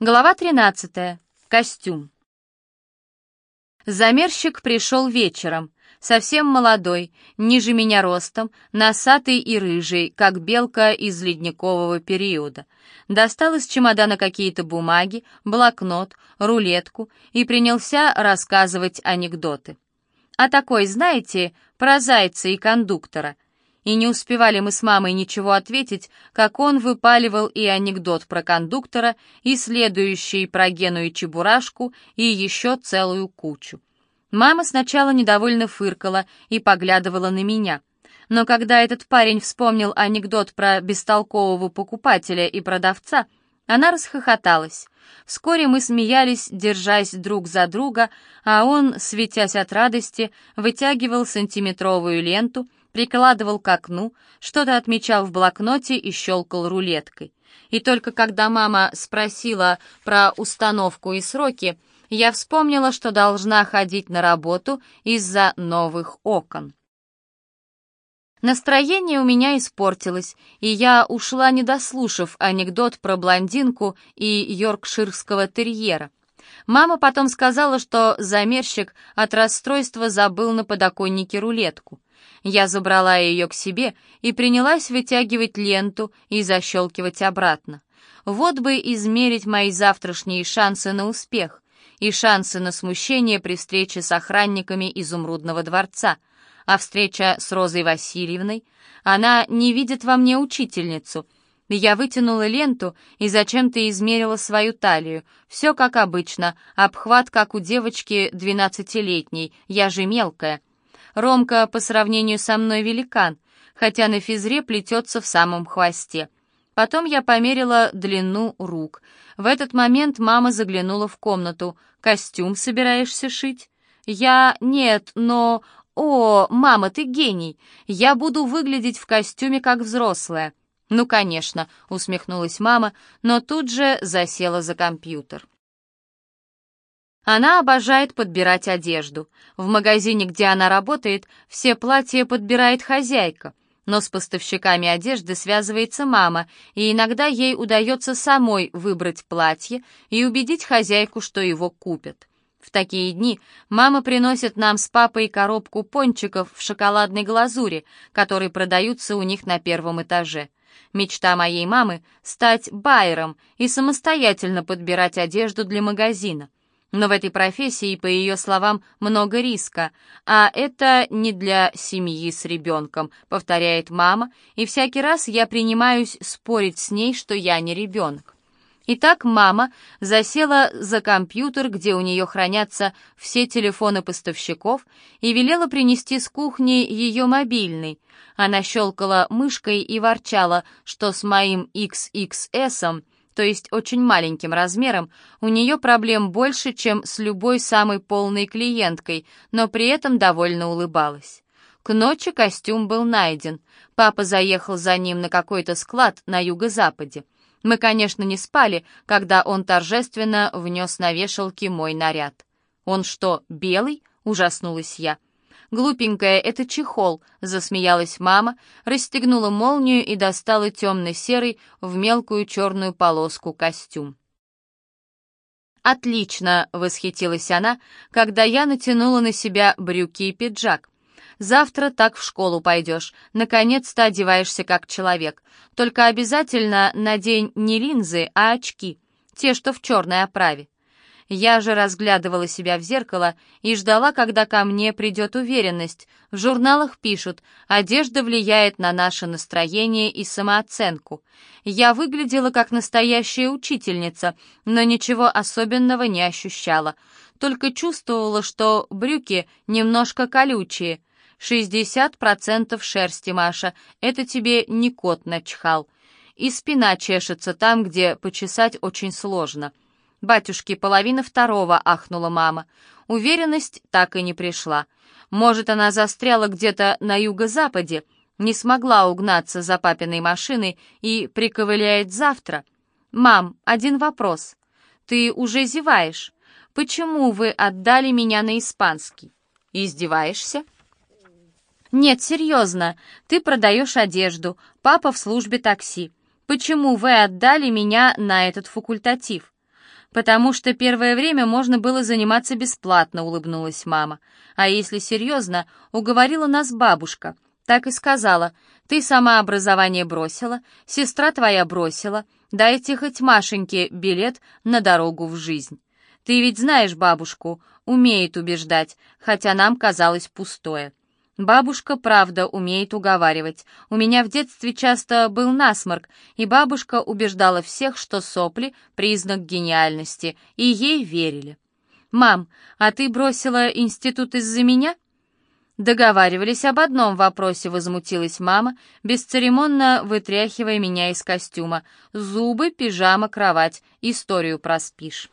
Глава 13. Костюм. Замерщик пришел вечером, совсем молодой, ниже меня ростом, носатый и рыжий, как белка из ледникового периода. Достал из чемодана какие-то бумаги, блокнот, рулетку и принялся рассказывать анекдоты. А такой, знаете, про зайца и кондуктора — и не успевали мы с мамой ничего ответить, как он выпаливал и анекдот про кондуктора, и следующий про Гену и Чебурашку, и еще целую кучу. Мама сначала недовольно фыркала и поглядывала на меня. Но когда этот парень вспомнил анекдот про бестолкового покупателя и продавца, она расхохоталась. Вскоре мы смеялись, держась друг за друга, а он, светясь от радости, вытягивал сантиметровую ленту, прикладывал к окну, что-то отмечал в блокноте и щелкал рулеткой. И только когда мама спросила про установку и сроки, я вспомнила, что должна ходить на работу из-за новых окон. Настроение у меня испортилось, и я ушла, не дослушав анекдот про блондинку и йоркширского терьера. Мама потом сказала, что замерщик от расстройства забыл на подоконнике рулетку. Я забрала ее к себе и принялась вытягивать ленту и защелкивать обратно. Вот бы измерить мои завтрашние шансы на успех и шансы на смущение при встрече с охранниками Изумрудного дворца. А встреча с Розой Васильевной? Она не видит во мне учительницу. Я вытянула ленту и зачем-то измерила свою талию. Все как обычно, обхват как у девочки двенадцатилетней, я же мелкая. Ромка по сравнению со мной великан, хотя на физре плетется в самом хвосте. Потом я померила длину рук. В этот момент мама заглянула в комнату. «Костюм собираешься шить?» «Я... нет, но... О, мама, ты гений! Я буду выглядеть в костюме как взрослая». «Ну, конечно», — усмехнулась мама, но тут же засела за компьютер. Она обожает подбирать одежду. В магазине, где она работает, все платья подбирает хозяйка. Но с поставщиками одежды связывается мама, и иногда ей удается самой выбрать платье и убедить хозяйку, что его купят. В такие дни мама приносит нам с папой коробку пончиков в шоколадной глазури, которые продаются у них на первом этаже. Мечта моей мамы — стать байером и самостоятельно подбирать одежду для магазина. Но в этой профессии, по ее словам, много риска, а это не для семьи с ребенком, повторяет мама, и всякий раз я принимаюсь спорить с ней, что я не ребенок. Итак, мама засела за компьютер, где у нее хранятся все телефоны поставщиков, и велела принести с кухни ее мобильный. Она щелкала мышкой и ворчала, что с моим XXS то есть очень маленьким размером, у нее проблем больше, чем с любой самой полной клиенткой, но при этом довольно улыбалась. К ночи костюм был найден. Папа заехал за ним на какой-то склад на юго-западе. Мы, конечно, не спали, когда он торжественно внес на вешалки мой наряд. «Он что, белый?» — ужаснулась я. «Глупенькая, это чехол», — засмеялась мама, расстегнула молнию и достала темно-серый в мелкую черную полоску костюм. «Отлично!» — восхитилась она, когда я натянула на себя брюки и пиджак. «Завтра так в школу пойдешь. Наконец-то одеваешься как человек. Только обязательно надень не линзы, а очки, те, что в черной оправе. Я же разглядывала себя в зеркало и ждала, когда ко мне придет уверенность. В журналах пишут, одежда влияет на наше настроение и самооценку. Я выглядела как настоящая учительница, но ничего особенного не ощущала. Только чувствовала, что брюки немножко колючие. «Шестьдесят процентов шерсти, Маша, это тебе не кот начхал. И спина чешется там, где почесать очень сложно». «Батюшки, половина второго», — ахнула мама. Уверенность так и не пришла. Может, она застряла где-то на юго-западе, не смогла угнаться за папиной машиной и приковыляет завтра. «Мам, один вопрос. Ты уже зеваешь. Почему вы отдали меня на испанский? Издеваешься?» «Нет, серьезно. Ты продаешь одежду, папа в службе такси. Почему вы отдали меня на этот факультатив?» «Потому что первое время можно было заниматься бесплатно», — улыбнулась мама. «А если серьезно, уговорила нас бабушка. Так и сказала. Ты сама образование бросила, сестра твоя бросила. Дайте хоть Машеньке билет на дорогу в жизнь. Ты ведь знаешь бабушку, умеет убеждать, хотя нам казалось пустое. Бабушка, правда, умеет уговаривать. У меня в детстве часто был насморк, и бабушка убеждала всех, что сопли — признак гениальности, и ей верили. «Мам, а ты бросила институт из-за меня?» «Договаривались об одном вопросе», — возмутилась мама, бесцеремонно вытряхивая меня из костюма. «Зубы, пижама, кровать. Историю проспишь».